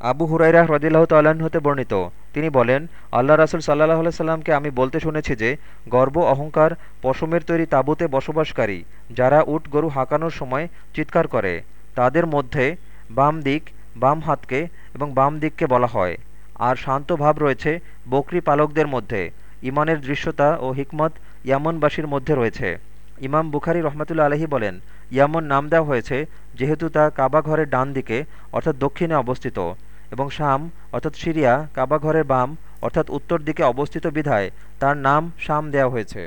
আবু হুরাইরা হ্রদিল্লাহ তাল্লাহ্ন হতে বর্ণিত। তিনি বলেন আল্লাহ রাসুল সাল্লাহ সাল্লামকে আমি বলতে শুনেছি যে, গর্ব, অহংকার, পশমের তৈরি তাঁবুতে বসবাসকারী, যারা উট, গরু হাঁকানোর সময় চিৎকার করে, তাদের মধ্যে বাম দিক, বাম হাতকে এবং বাম দিককে বলা হয়। আর শান্ত ভাব রয়েছে বকরি পালকদের মধ্যে। ইমানের দৃশ্যতা ও হিকমত ইয়ামনবাসীর মধ্যে রয়েছে। ইমাম বুখারি রহমতুল্লা আলহী বলেন, ইয়ামন নাম দেওয়া হয়েছে, যেহেতু তা কাবা ঘরের ডান দিকে, অর্থাৎ দক্ষিণে অবস্থিত। এবং শাম, অর্থাৎ সিরিয়া, কাবা ঘরের বাম, অর্থাৎ উত্তর দিকে অবস্থিত বিধায় তার নাম শাম দেওয়া হয়েছে।